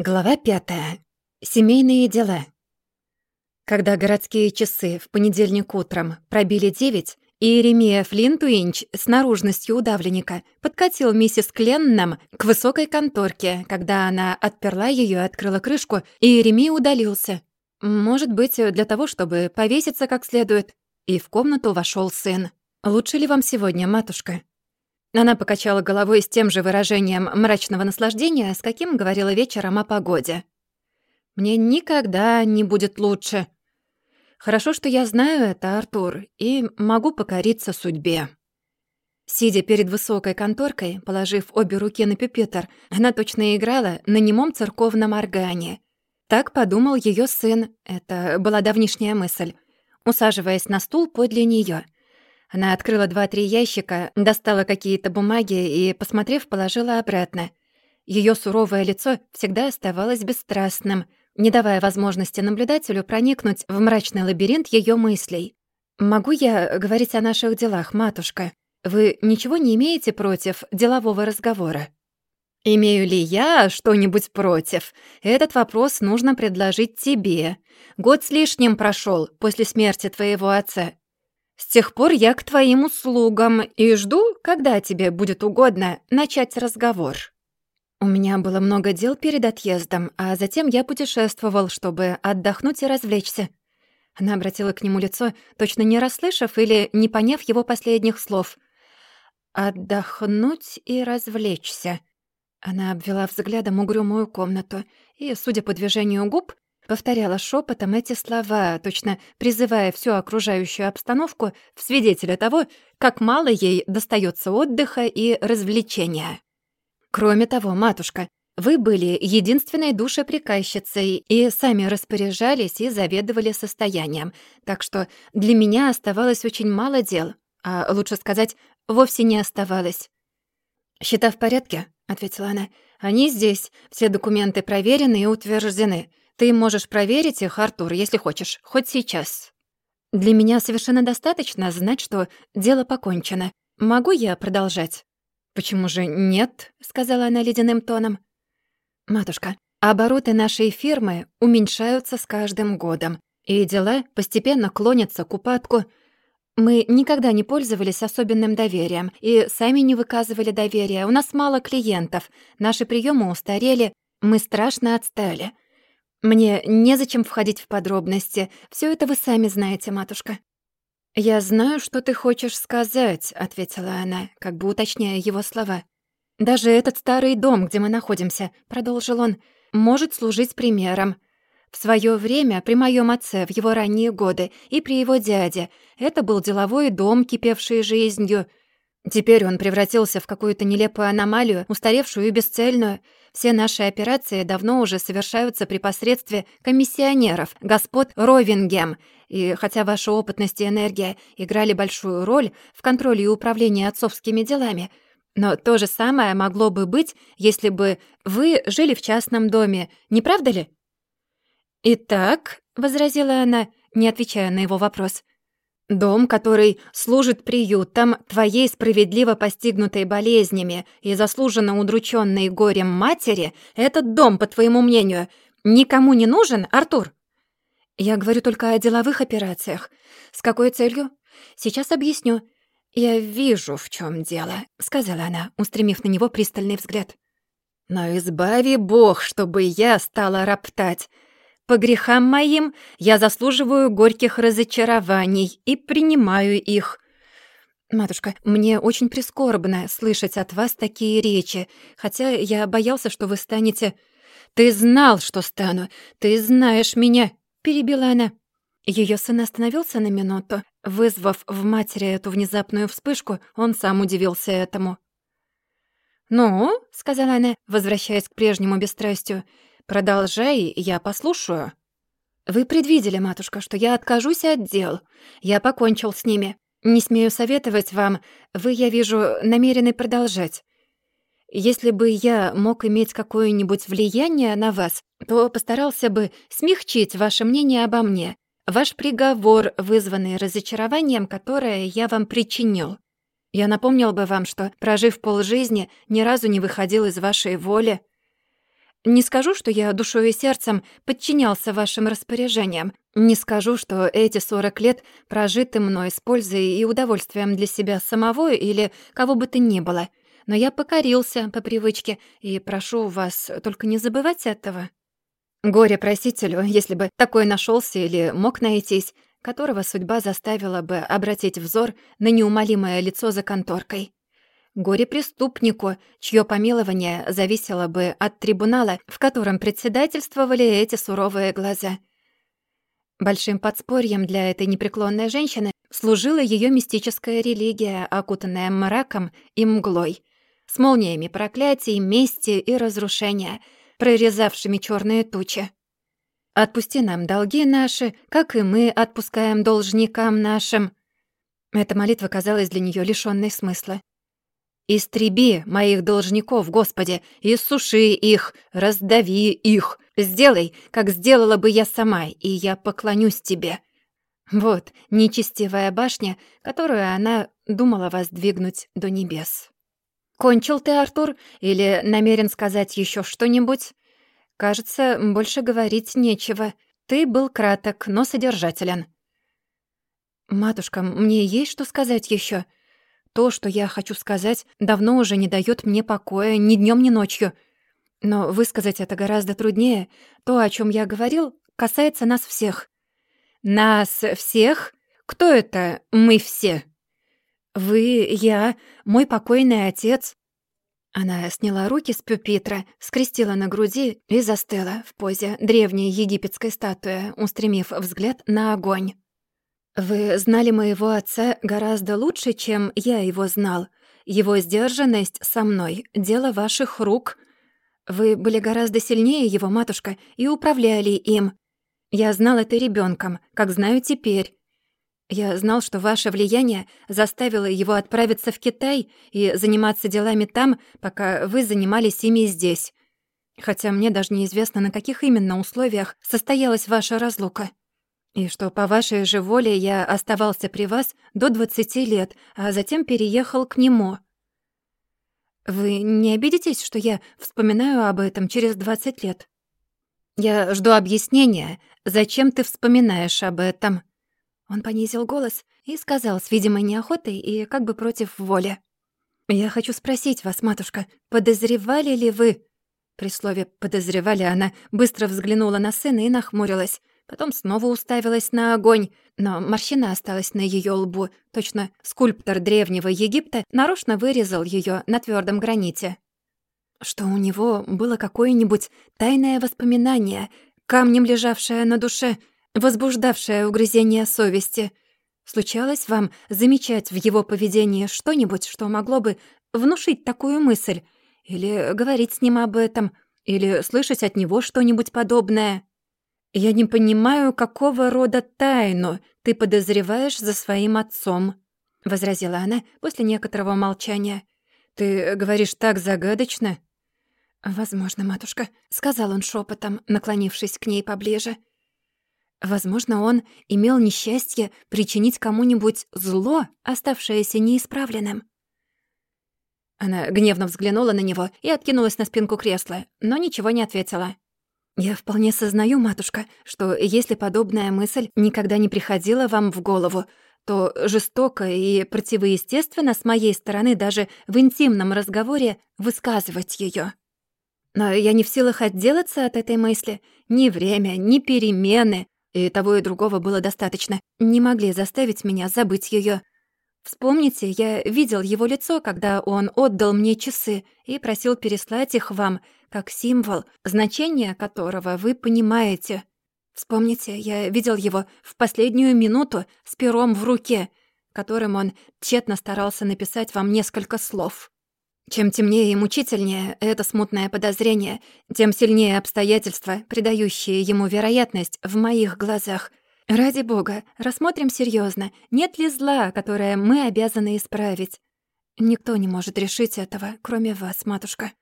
Глава пятая. Семейные дела. Когда городские часы в понедельник утром пробили девять, и Еремия Флинтуинч с наружностью удавленника подкатил миссис Кленном к высокой конторке, когда она отперла ее и открыла крышку, и Еремия удалился. Может быть, для того, чтобы повеситься как следует. И в комнату вошел сын. «Лучше ли вам сегодня, матушка?» Она покачала головой с тем же выражением мрачного наслаждения, с каким говорила вечером о погоде. «Мне никогда не будет лучше. Хорошо, что я знаю это, Артур, и могу покориться судьбе». Сидя перед высокой конторкой, положив обе руки на пюпитр, она точно играла на немом церковном органе. Так подумал ее сын, это была давнишняя мысль, усаживаясь на стул подле нее. Она открыла два-три ящика, достала какие-то бумаги и, посмотрев, положила обратно. Ее суровое лицо всегда оставалось бесстрастным, не давая возможности наблюдателю проникнуть в мрачный лабиринт ее мыслей. «Могу я говорить о наших делах, матушка? Вы ничего не имеете против делового разговора?» «Имею ли я что-нибудь против? Этот вопрос нужно предложить тебе. Год с лишним прошел после смерти твоего отца. С тех пор я к твоим услугам и жду, когда тебе будет угодно начать разговор. У меня было много дел перед отъездом, а затем я путешествовал, чтобы отдохнуть и развлечься. Она обратила к нему лицо, точно не расслышав или не поняв его последних слов. «Отдохнуть и развлечься». Она обвела взглядом угрюмую комнату и, судя по движению губ, Повторяла шепотом эти слова, точно призывая всю окружающую обстановку в свидетеля того, как мало ей достается отдыха и развлечения. Кроме того, матушка, вы были единственной душеприказчицей и сами распоряжались и заведовали состоянием, так что для меня оставалось очень мало дел, а лучше сказать, вовсе не оставалось. «Счета в порядке?» — ответила она. «Они здесь, все документы проверены и утверждены. Ты можешь проверить их, Артур, если хочешь, хоть сейчас. Для меня совершенно достаточно знать, что дело покончено. Могу я продолжать? Почему же нет? сказала она ледяным тоном. Матушка, обороты нашей фирмы уменьшаются с каждым годом, и дела постепенно клонятся к упадку. Мы никогда не пользовались особенным доверием и сами не выказывали доверия. У нас мало клиентов, наши приемы устарели, мы страшно отстали. Мне незачем входить в подробности. Все это вы сами знаете, матушка». «Я знаю, что ты хочешь сказать», — ответила она, как бы уточняя его слова. «Даже этот старый дом, где мы находимся», — продолжил он, — «может служить примером. В свое время при моем отце в его ранние годы и при его дяде это был деловой дом, кипевший жизнью. Теперь он превратился в какую-то нелепую аномалию, устаревшую и бесцельную. Все наши операции давно уже совершаются при посредстве комиссионеров, господ Ровингем. И хотя ваша опытность и энергия играли большую роль в контроле и управлении отцовскими делами, но то же самое могло бы быть, если бы вы жили в частном доме, не правда ли? «Итак», — возразила она, не отвечая на его вопрос, Дом, который служит приютом твоей справедливо постигнутой болезнями и заслуженно удрученной горем матери, этот дом, по твоему мнению, никому не нужен, Артур? Я говорю только о деловых операциях. С какой целью? Сейчас объясню. Я вижу, в чем дело, сказала она, устремив на него пристальный взгляд. Но избави Бог, чтобы я стала роптать. По грехам моим я заслуживаю горьких разочарований и принимаю их. Матушка, мне очень прискорбно слышать от вас такие речи, хотя я боялся, что вы станете... Ты знал, что стану. Ты знаешь меня, перебила она. Ее сын остановился на минуту. Вызвав в матери эту внезапную вспышку, он сам удивился этому. «Ну», — сказала она, возвращаясь к прежнему бесстрастию, — «Продолжай, я послушаю». «Вы предвидели, матушка, что я откажусь от дел. Я покончил с ними. Не смею советовать вам. Вы, я вижу, намерены продолжать. Если бы я мог иметь какое-нибудь влияние на вас, то постарался бы смягчить ваше мнение обо мне, ваш приговор, вызванный разочарованием, которое я вам причинил. Я напомнил бы вам, что, прожив полжизни, ни разу не выходил из вашей воли, Не скажу, что я душой и сердцем подчинялся вашим распоряжениям. Не скажу, что эти сорок лет прожиты мной с пользой и удовольствием для себя самого или кого бы то ни было. Но я покорился по привычке и прошу вас только не забывать этого. Горе просителю, если бы такой нашелся или мог найтись, которого судьба заставила бы обратить взор на неумолимое лицо за конторкой. Горе преступнику, чье помилование зависело бы от трибунала, в котором председательствовали эти суровые глаза. Большим подспорьем для этой непреклонной женщины служила ее мистическая религия, окутанная мраком и мглой, с молниями проклятий, мести и разрушения, прорезавшими черные тучи. «Отпусти нам долги наши, как и мы отпускаем должникам нашим». Эта молитва казалась для нее лишённой смысла. Истреби моих должников, Господи, иссуши их, раздави их. Сделай, как сделала бы я сама, и я поклонюсь Тебе». Вот нечестивая башня, которую она думала воздвигнуть до небес. «Кончил ты, Артур, или намерен сказать еще что-нибудь?» «Кажется, больше говорить нечего. Ты был краток, но содержателен». «Матушка, мне есть что сказать еще. То, что я хочу сказать, давно уже не дает мне покоя ни днем, ни ночью. Но высказать это гораздо труднее. То, о чем я говорил, касается нас всех. Нас всех? Кто это «мы все»? Вы, я, мой покойный отец. Она сняла руки с пюпитра, скрестила на груди и застыла в позе древней египетской статуи, устремив взгляд на огонь. «Вы знали моего отца гораздо лучше, чем я его знал. Его сдержанность со мной — дело ваших рук. Вы были гораздо сильнее его, матушка, и управляли им. Я знал это ребенком, как знаю теперь. Я знал, что ваше влияние заставило его отправиться в Китай и заниматься делами там, пока вы занимались ими здесь. Хотя мне даже неизвестно, на каких именно условиях состоялась ваша разлука». И что по вашей же воле я оставался при вас до двадцати лет, а затем переехал к нему. Вы не обидитесь, что я вспоминаю об этом через двадцать лет? Я жду объяснения, зачем ты вспоминаешь об этом. Он понизил голос и сказал с видимой неохотой и как бы против воли. «Я хочу спросить вас, матушка, подозревали ли вы...» При слове «подозревали» она быстро взглянула на сына и нахмурилась. Потом снова уставилась на огонь, но морщина осталась на ее лбу. Точно скульптор древнего Египта нарочно вырезал ее на твердом граните. Что у него было какое-нибудь тайное воспоминание, камнем лежавшее на душе, возбуждавшее угрызение совести. Случалось вам замечать в его поведении что-нибудь, что могло бы внушить такую мысль? Или говорить с ним об этом? Или слышать от него что-нибудь подобное?» «Я не понимаю, какого рода тайну ты подозреваешь за своим отцом», — возразила она после некоторого молчания. «Ты говоришь так загадочно». «Возможно, матушка», — сказал он шепотом, наклонившись к ней поближе. «Возможно, он имел несчастье причинить кому-нибудь зло, оставшееся неисправленным». Она гневно взглянула на него и откинулась на спинку кресла, но ничего не ответила. «Я вполне сознаю, матушка, что если подобная мысль никогда не приходила вам в голову, то жестоко и противоестественно с моей стороны даже в интимном разговоре высказывать ее. Но я не в силах отделаться от этой мысли. Ни время, ни перемены, и того и другого было достаточно, не могли заставить меня забыть ее. Вспомните, я видел его лицо, когда он отдал мне часы и просил переслать их вам, как символ, значение которого вы понимаете. Вспомните, я видел его в последнюю минуту с пером в руке, которым он тщетно старался написать вам несколько слов. Чем темнее и мучительнее это смутное подозрение, тем сильнее обстоятельства, придающие ему вероятность в моих глазах — Ради бога, рассмотрим серьезно, нет ли зла, которое мы обязаны исправить. Никто не может решить этого, кроме вас, матушка.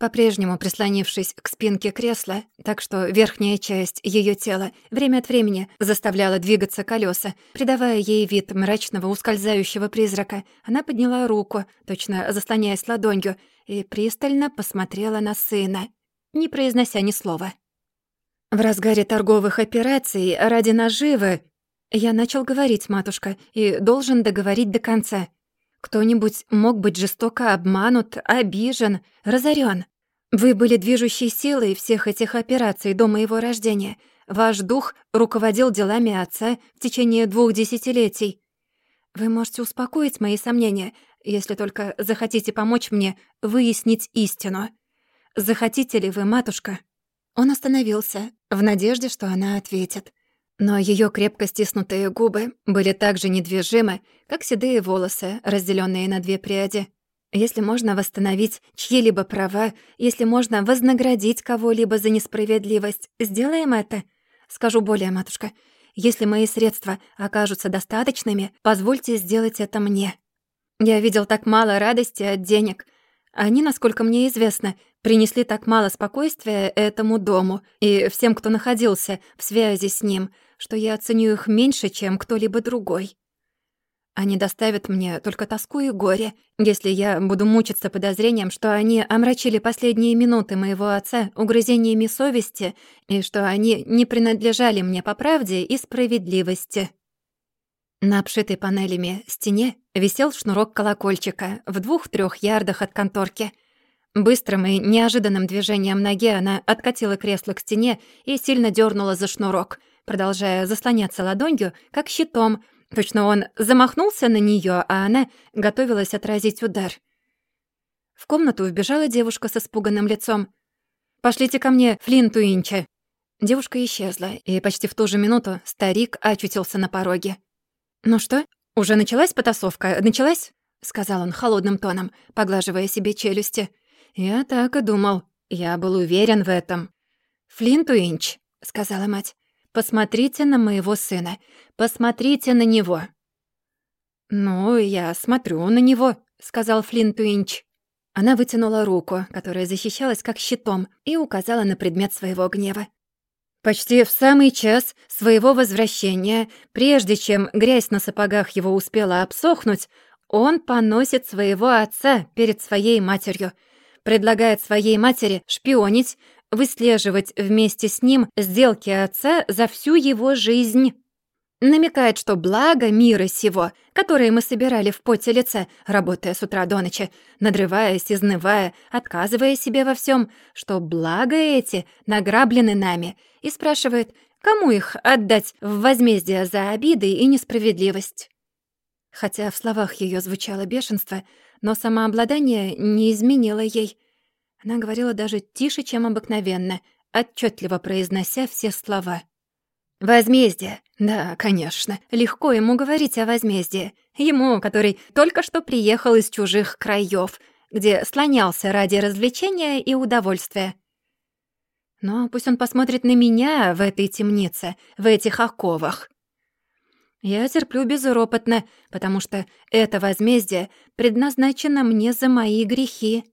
По-прежнему прислонившись к спинке кресла, так что верхняя часть ее тела время от времени заставляла двигаться колеса, придавая ей вид мрачного ускользающего призрака, она подняла руку, точно заслоняясь ладонью, и пристально посмотрела на сына. не произнося ни слова. В разгаре торговых операций ради наживы я начал говорить, матушка, и должен договорить до конца. Кто-нибудь мог быть жестоко обманут, обижен, разорен. Вы были движущей силой всех этих операций до моего рождения. Ваш дух руководил делами отца в течение двух десятилетий. Вы можете успокоить мои сомнения, если только захотите помочь мне выяснить истину. Захотите ли вы, матушка?» Он остановился, в надежде, что она ответит. Но ее крепко стиснутые губы были так же недвижимы, как седые волосы, разделенные на две пряди. Если можно восстановить чьи-либо права, если можно вознаградить кого-либо за несправедливость, сделаем это. Скажу более, матушка, если мои средства окажутся достаточными, позвольте сделать это мне. Я видел так мало радости от денег. Они, насколько мне известно, принесли так мало спокойствия этому дому и всем, кто находился в связи с ним, что я ценю их меньше, чем кто-либо другой. Они доставят мне только тоску и горе, если я буду мучиться подозрением, что они омрачили последние минуты моего отца угрызениями совести и что они не принадлежали мне по правде и справедливости. На обшитой панелями стене висел шнурок колокольчика в двух-трёх ярдах от конторки — Быстрым и неожиданным движением ноги она откатила кресло к стене и сильно дернула за шнурок, продолжая заслоняться ладонью, как щитом. Точно он замахнулся на нее, а она готовилась отразить удар. В комнату вбежала девушка с испуганным лицом. «Пошлите ко мне Флинту Инча!» Девушка исчезла, и почти в ту же минуту старик очутился на пороге. «Ну что, уже началась потасовка? Началась?» — сказал он холодным тоном, поглаживая себе челюсти. «Я так и думал. Я был уверен в этом». «Флинт Уинч», — сказала мать, — «посмотрите на моего сына. Посмотрите на него». «Ну, я смотрю на него», — сказал Флинт Уинч. Она вытянула руку, которая защищалась как щитом, и указала на предмет своего гнева. Почти в самый час своего возвращения, прежде чем грязь на сапогах его успела обсохнуть, он поносит своего отца перед своей матерью — предлагает своей матери шпионить, выслеживать вместе с ним сделки отца за всю его жизнь. Намекает, что благо мира сего, которые мы собирали в поте лица, работая с утра до ночи, надрываясь, изнывая, отказывая себе во всем, что благо эти награблены нами, и спрашивает, кому их отдать в возмездие за обиды и несправедливость. Хотя в словах ее звучало бешенство, но самообладание не изменило ей. Она говорила даже тише, чем обыкновенно, отчетливо произнося все слова. «Возмездие! Да, конечно, легко ему говорить о возмездии. Ему, который только что приехал из чужих краев, где слонялся ради развлечения и удовольствия. Но пусть он посмотрит на меня в этой темнице, в этих оковах. Я терплю безропотно, потому что это возмездие предназначено мне за мои грехи.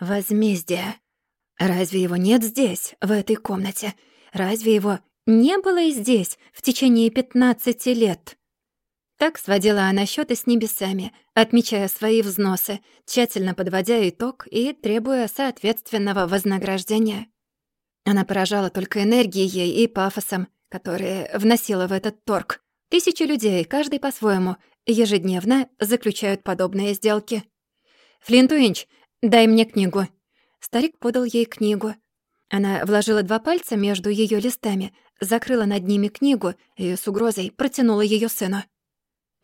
Возмездие. Разве его нет здесь, в этой комнате? Разве его не было и здесь в течение пятнадцати лет? Так сводила она счеты с небесами, отмечая свои взносы, тщательно подводя итог и требуя соответственного вознаграждения. Она поражала только энергией и пафосом, которые вносила в этот торг. Тысячи людей, каждый по-своему, ежедневно заключают подобные сделки. «Флинт Уинч, дай мне книгу». Старик подал ей книгу. Она вложила два пальца между ее листами, закрыла над ними книгу и с угрозой протянула ее сыну.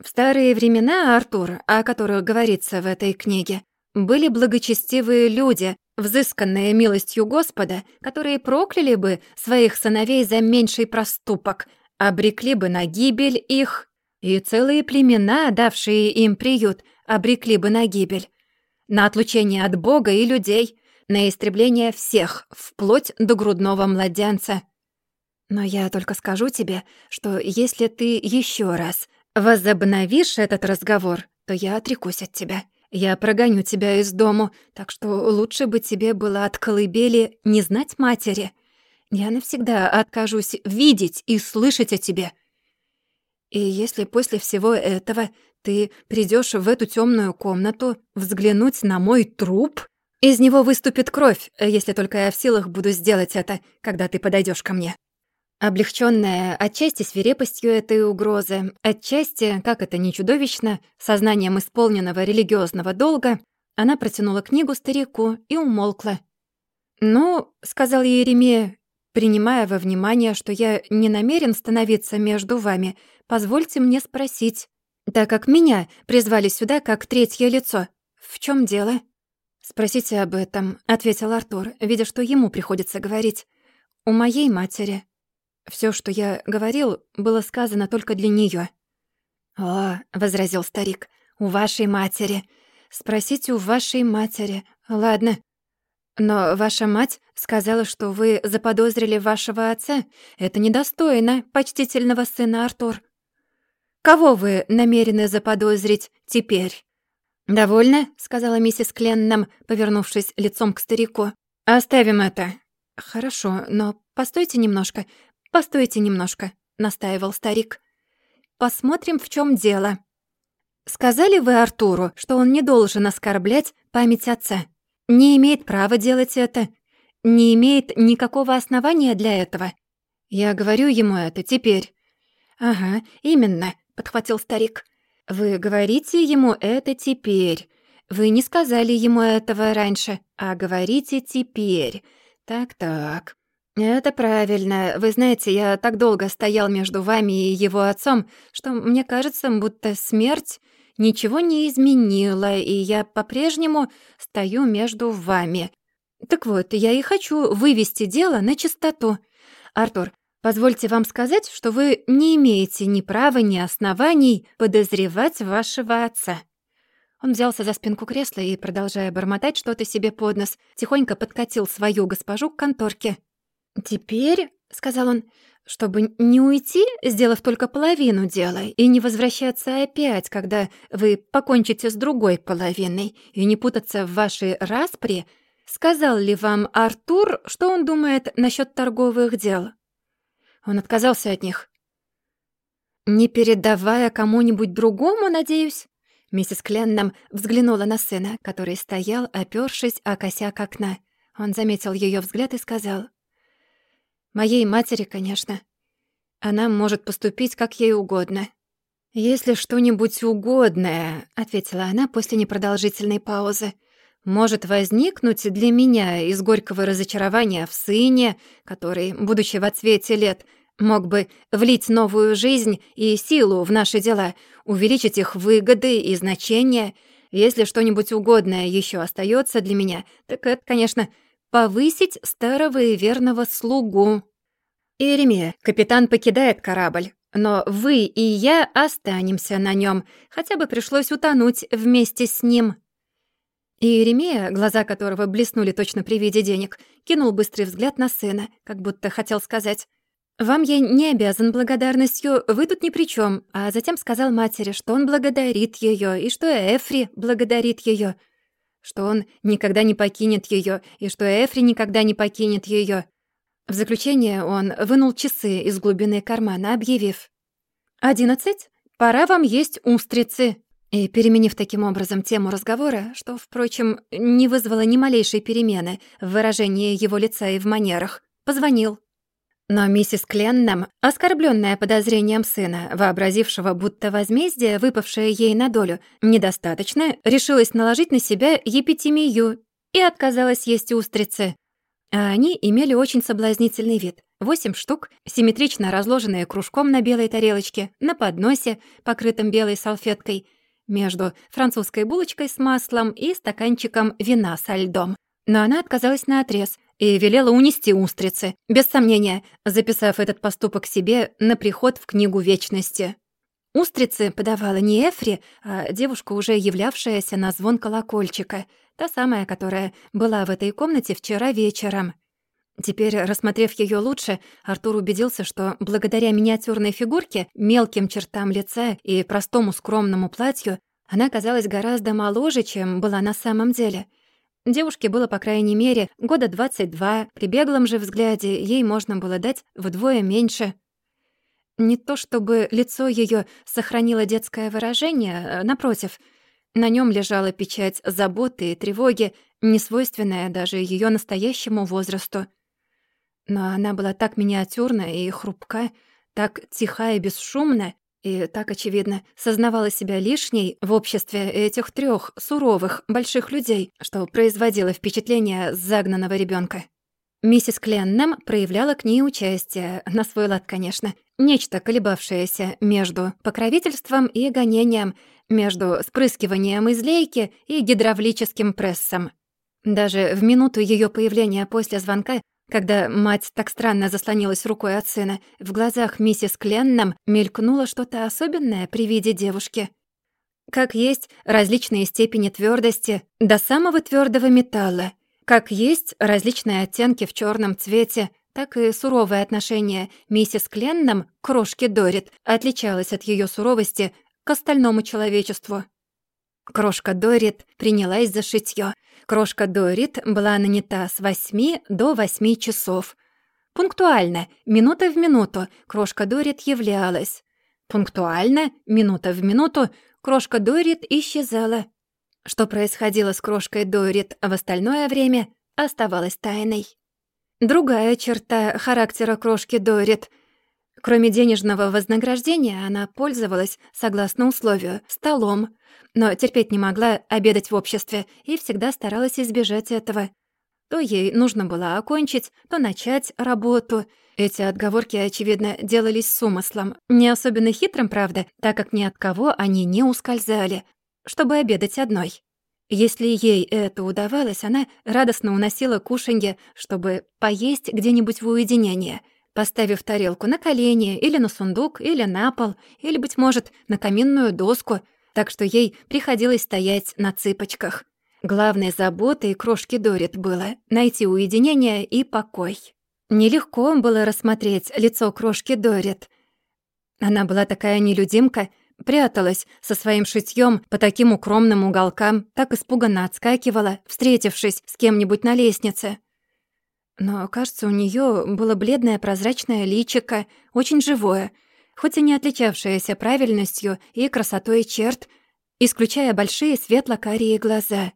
В старые времена, Артур, о которых говорится в этой книге, были благочестивые люди, взысканные милостью Господа, которые прокляли бы своих сыновей за меньший проступок — обрекли бы на гибель их, и целые племена, давшие им приют, обрекли бы на гибель, на отлучение от Бога и людей, на истребление всех, вплоть до грудного младенца. Но я только скажу тебе, что если ты еще раз возобновишь этот разговор, то я отрекусь от тебя. Я прогоню тебя из дому, так что лучше бы тебе было от колыбели не знать матери — я навсегда откажусь видеть и слышать о тебе. И если после всего этого ты придешь в эту темную комнату взглянуть на мой труп, Из него выступит кровь, если только я в силах буду сделать это, когда ты подойдешь ко мне». Облегчённая отчасти свирепостью этой угрозы, отчасти, как это ни чудовищно, сознанием исполненного религиозного долга, она протянула книгу старику и умолкла. «Ну, — сказал Еремея, принимая во внимание, что я не намерен становиться между вами, позвольте мне спросить, так как меня призвали сюда как третье лицо, в чем дело?» «Спросите об этом», — ответил Артур, видя, что ему приходится говорить. «У моей матери». Все, что я говорил, было сказано только для нее. «О», — возразил старик, — «у вашей матери. Спросите у вашей матери. Ладно. Но ваша мать сказала, что вы заподозрили вашего отца. Это недостойно почтительного сына Артур. Кого вы намерены заподозрить теперь?» «Довольно», — сказала миссис Кленнам, повернувшись лицом к старику. «Оставим это». «Хорошо, но постойте немножко. «Постойте немножко», — настаивал старик. «Посмотрим, в чем дело. Сказали вы Артуру, что он не должен оскорблять память отца? Не имеет права делать это? Не имеет никакого основания для этого? Я говорю ему это теперь». «Ага, именно», — подхватил старик. «Вы говорите ему это теперь. Вы не сказали ему этого раньше, а говорите теперь. Так-так. «Это правильно. Вы знаете, я так долго стоял между вами и его отцом, что мне кажется, будто смерть ничего не изменила, и я по-прежнему стою между вами. Так вот, я и хочу вывести дело на чистоту. Артур, позвольте вам сказать, что вы не имеете ни права, ни оснований подозревать вашего отца». Он взялся за спинку кресла и, продолжая бормотать что-то себе под нос, тихонько подкатил свою госпожу к конторке. «Теперь», — сказал он, — «чтобы не уйти, сделав только половину дела, и не возвращаться опять, когда вы покончите с другой половиной, и не путаться в вашей распре, сказал ли вам Артур, что он думает насчет торговых дел?» Он отказался от них. «Не передавая кому-нибудь другому, надеюсь?» Миссис Кленнам взглянула на сына, который стоял, опёршись о косяк окна. Он заметил её взгляд и сказал, Моей матери, конечно. Она может поступить как ей угодно. «Если что-нибудь угодное», — ответила она после непродолжительной паузы, «может возникнуть для меня из горького разочарования в сыне, который, будучи в отсвете лет, мог бы влить новую жизнь и силу в наши дела, увеличить их выгоды и значения. Если что-нибудь угодное еще остается для меня, так это, конечно, повысить старого и верного слугу. Иеремия, капитан покидает корабль, но вы и я останемся на нем, хотя бы пришлось утонуть вместе с ним». Иеремия, глаза которого блеснули точно при виде денег, кинул быстрый взгляд на сына, как будто хотел сказать «Вам я не обязан благодарностью, вы тут ни при чем, а затем сказал матери, что он благодарит ее и что Эфри благодарит ее что он никогда не покинет ее, и что Эфри никогда не покинет ее. В заключение он вынул часы из глубины кармана, объявив «Одиннадцать? Пора вам есть устрицы!» И, переменив таким образом тему разговора, что, впрочем, не вызвало ни малейшей перемены в выражении его лица и в манерах, позвонил. Но миссис Кленнам, оскорбленная подозрением сына, вообразившего, будто возмездие, выпавшее ей на долю, недостаточно, решилась наложить на себя епитемию и отказалась есть устрицы. А они имели очень соблазнительный вид. Восемь штук, симметрично разложенные кружком на белой тарелочке, на подносе, покрытом белой салфеткой, между французской булочкой с маслом и стаканчиком вина со льдом. Но она отказалась на отрез и велела унести устрицы, без сомнения, записав этот поступок себе на приход в книгу вечности. Устрицы подавала не Эфри, а девушка, уже являвшаяся на звон колокольчика, та самая, которая была в этой комнате вчера вечером. Теперь, рассмотрев ее лучше, Артур убедился, что благодаря миниатюрной фигурке, мелким чертам лица и простому скромному платью она казалась гораздо моложе, чем была на самом деле — Девушке было, по крайней мере, года 22, при беглом же взгляде ей можно было дать вдвое меньше. Не то чтобы лицо ее сохранило детское выражение, э, напротив, на нем лежала печать заботы и тревоги, несвойственная даже ее настоящему возрасту. Но она была так миниатюрна и хрупка, так тиха и бесшумна, и так, очевидно, сознавала себя лишней в обществе этих трех суровых, больших людей, что производило впечатление загнанного ребенка. Миссис Кленнем проявляла к ней участие, на свой лад, конечно, нечто колебавшееся между покровительством и гонением, между спрыскиванием из лейки и гидравлическим прессом. Даже в минуту ее появления после звонка когда мать так странно заслонилась рукой от сына, в глазах миссис Кленном мелькнуло что-то особенное при виде девушки. Как есть различные степени твердости до самого твердого металла, как есть различные оттенки в черном цвете, так и суровое отношение миссис Кленном к крошке Дорит отличалось от ее суровости к остальному человечеству. Крошка Дорит принялась за шитьё. Крошка Дорит была нанята с восьми до восьми часов. Пунктуально, минута в минуту, крошка Дорит являлась. Пунктуально, минута в минуту, крошка Дорит исчезала. Что происходило с крошкой Дорит в остальное время, оставалось тайной. Другая черта характера крошки Дорит — Кроме денежного вознаграждения, она пользовалась, согласно условию, столом, но терпеть не могла обедать в обществе и всегда старалась избежать этого. То ей нужно было окончить, то начать работу. Эти отговорки, очевидно, делались с умыслом. Не особенно хитрым, правда, так как ни от кого они не ускользали, чтобы обедать одной. Если ей это удавалось, она радостно уносила кушанье, чтобы поесть где-нибудь в уединении, поставив тарелку на колени или на сундук, или на пол, или, быть может, на каминную доску — так что ей приходилось стоять на цыпочках. Главной заботой крошки Дорит было найти уединение и покой. Нелегко было рассмотреть лицо крошки Дорит. Она была такая нелюдимка, пряталась со своим шитьем по таким укромным уголкам, так испуганно отскакивала, встретившись с кем-нибудь на лестнице. Но, кажется, у нее было бледное прозрачное личико, очень живое — хоть и не отличавшаяся правильностью и красотой черт, исключая большие светло-карие глаза.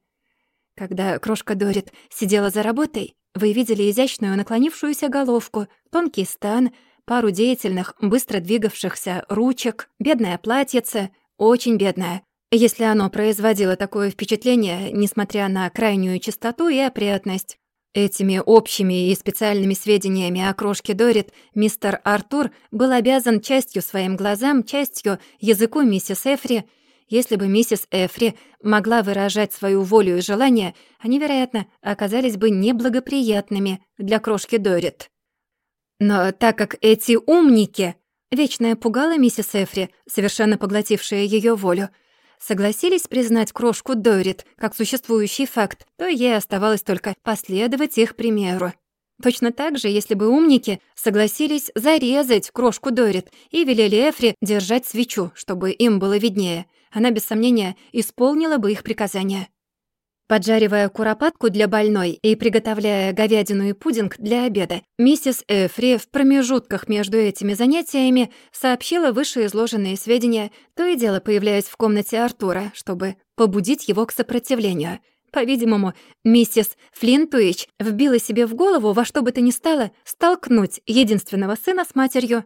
Когда крошка Дорит сидела за работой, вы видели изящную наклонившуюся головку, тонкий стан, пару деятельных, быстро двигавшихся ручек, бедное платьице, очень бедное, если оно производило такое впечатление, несмотря на крайнюю чистоту и опрятность. Этими общими и специальными сведениями о крошке Дорит мистер Артур был обязан частью своим глазам, частью языку миссис Эфри. Если бы миссис Эфри могла выражать свою волю и желание, они, вероятно, оказались бы неблагоприятными для крошки Дорит. Но так как эти умники вечно пугала миссис Эфри, совершенно поглотившая ее волю, согласились признать крошку Дорит как существующий факт, то ей оставалось только последовать их примеру. Точно так же, если бы умники согласились зарезать крошку Дорит и велели Эфри держать свечу, чтобы им было виднее, она, без сомнения, исполнила бы их приказания. Поджаривая куропатку для больной и приготовляя говядину и пудинг для обеда, миссис Эфри в промежутках между этими занятиями сообщила вышеизложенные сведения, то и дело появляясь в комнате Артура, чтобы побудить его к сопротивлению. По-видимому, миссис Флинтуич вбила себе в голову во что бы то ни стало столкнуть единственного сына с матерью.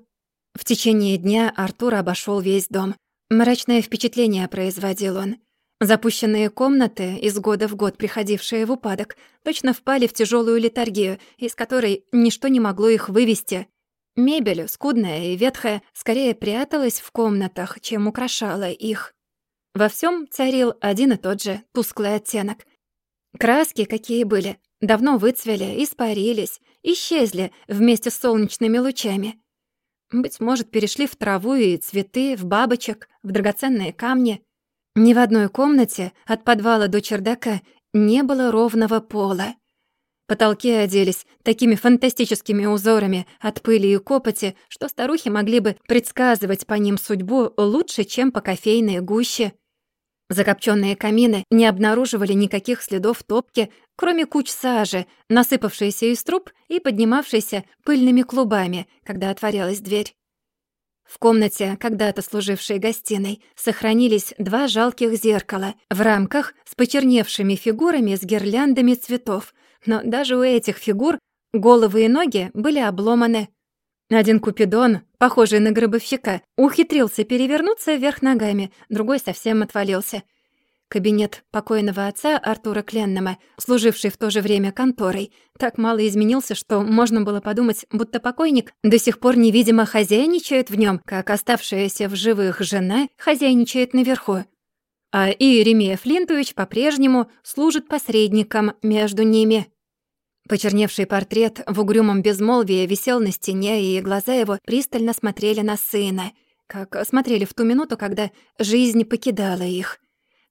В течение дня Артур обошел весь дом. Мрачное впечатление производил он — Запущенные комнаты, из года в год приходившие в упадок, точно впали в тяжелую литургию, из которой ничто не могло их вывести. Мебель, скудная и ветхая, скорее пряталась в комнатах, чем украшала их. Во всем царил один и тот же тусклый оттенок. Краски, какие были, давно выцвели, испарились, исчезли вместе с солнечными лучами. Быть может, перешли в траву и цветы, в бабочек, в драгоценные камни — ни в одной комнате от подвала до чердака не было ровного пола. Потолки оделись такими фантастическими узорами от пыли и копоти, что старухи могли бы предсказывать по ним судьбу лучше, чем по кофейной гуще. Закопченные камины не обнаруживали никаких следов топки, кроме куч сажи, насыпавшейся из труб и поднимавшейся пыльными клубами, когда отворялась дверь. В комнате, когда-то служившей гостиной, сохранились два жалких зеркала в рамках с почерневшими фигурами с гирляндами цветов. Но даже у этих фигур головы и ноги были обломаны. Один купидон, похожий на гробовщика, ухитрился перевернуться вверх ногами, другой совсем отвалился. Кабинет покойного отца Артура Кленнема, служивший в то же время конторой, так мало изменился, что можно было подумать, будто покойник до сих пор невидимо хозяйничает в нем, как оставшаяся в живых жена хозяйничает наверху. А Иеремия Флинтович по-прежнему служит посредником между ними. Почерневший портрет в угрюмом безмолвии висел на стене, и глаза его пристально смотрели на сына, как смотрели в ту минуту, когда жизнь покидала их.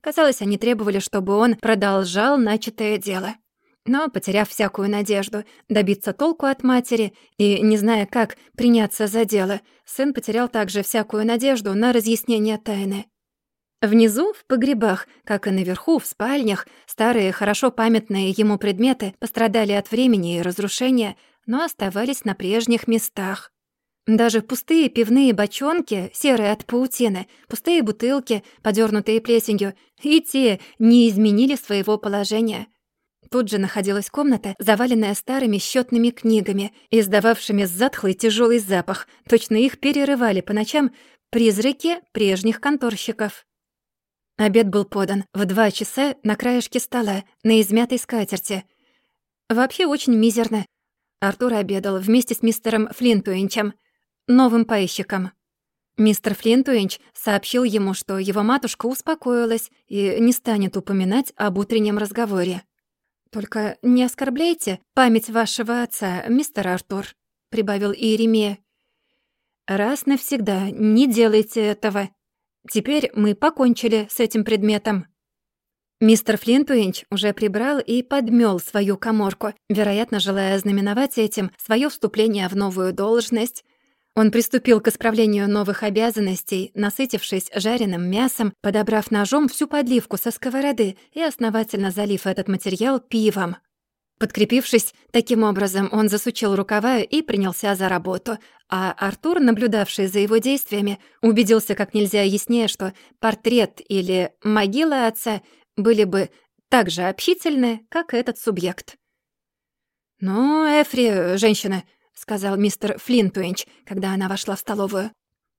Казалось, они требовали, чтобы он продолжал начатое дело. Но, потеряв всякую надежду добиться толку от матери и не зная, как приняться за дело, сын потерял также всякую надежду на разъяснение тайны. Внизу, в погребах, как и наверху, в спальнях, старые, хорошо памятные ему предметы пострадали от времени и разрушения, но оставались на прежних местах. Даже пустые пивные бочонки, серые от паутины, пустые бутылки, подернутые плесенью, и те не изменили своего положения. Тут же находилась комната, заваленная старыми счетными книгами, издававшими затхлый тяжелый запах. Точно их перерывали по ночам призраки прежних конторщиков. Обед был подан в два часа на краешке стола, на измятой скатерти. Вообще очень мизерно. Артур обедал вместе с мистером Флинтуинчем, новым пайщиком. Мистер Флинтуинч сообщил ему, что его матушка успокоилась и не станет упоминать об утреннем разговоре. «Только не оскорбляйте память вашего отца, мистер Артур», — прибавил Иеремия. «Раз навсегда не делайте этого», Теперь мы покончили с этим предметом». Мистер Флинтуинч уже прибрал и подмёл свою коморку, вероятно, желая знаменовать этим своё вступление в новую должность. Он приступил к исправлению новых обязанностей, насытившись жареным мясом, подобрав ножом всю подливку со сковороды и основательно залив этот материал пивом. Подкрепившись таким образом, он засучил рукава и принялся за работу, а Артур, наблюдавший за его действиями, убедился как нельзя яснее, что портрет или могила отца были бы так же общительны, как этот субъект. «Ну, Эфри, женщина», — сказал мистер Флинтуинч, когда она вошла в столовую.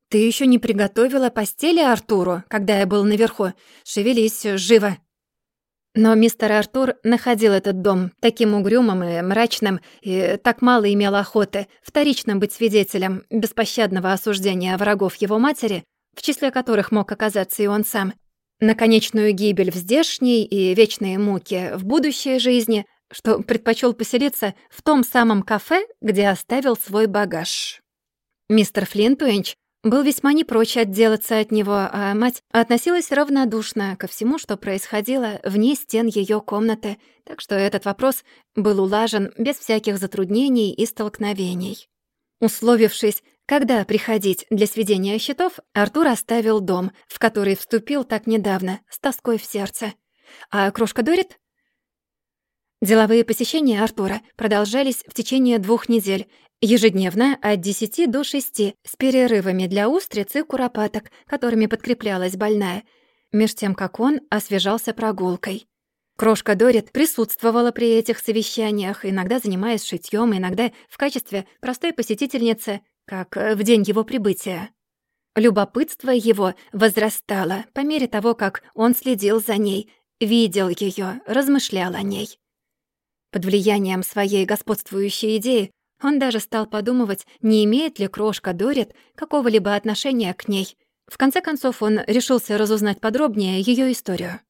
«Ты еще не приготовила постели Артуру, когда я был наверху. Шевелись живо». Но мистер Артур находил этот дом таким угрюмым и мрачным, и так мало имел охоты вторично быть свидетелем беспощадного осуждения врагов его матери, в числе которых мог оказаться и он сам, на конечную гибель в здешней и вечные муки в будущей жизни, что предпочел поселиться в том самом кафе, где оставил свой багаж. Мистер Флинтуинч был весьма не прочь отделаться от него, а мать относилась равнодушно ко всему, что происходило вне стен ее комнаты, так что этот вопрос был улажен без всяких затруднений и столкновений. Условившись, когда приходить для сведения счетов, Артур оставил дом, в который вступил так недавно, с тоской в сердце. А крошка Дорит? Деловые посещения Артура продолжались в течение двух недель, Ежедневно от 10 до 6 с перерывами для устриц и куропаток, которыми подкреплялась больная, меж тем как он освежался прогулкой. Крошка Дорит присутствовала при этих совещаниях, иногда занимаясь шитьем, иногда в качестве простой посетительницы, как в день его прибытия. Любопытство его возрастало по мере того, как он следил за ней, видел ее, размышлял о ней. Под влиянием своей господствующей идеи он даже стал подумывать, не имеет ли крошка Дорит какого-либо отношения к ней. В конце концов, он решился разузнать подробнее ее историю.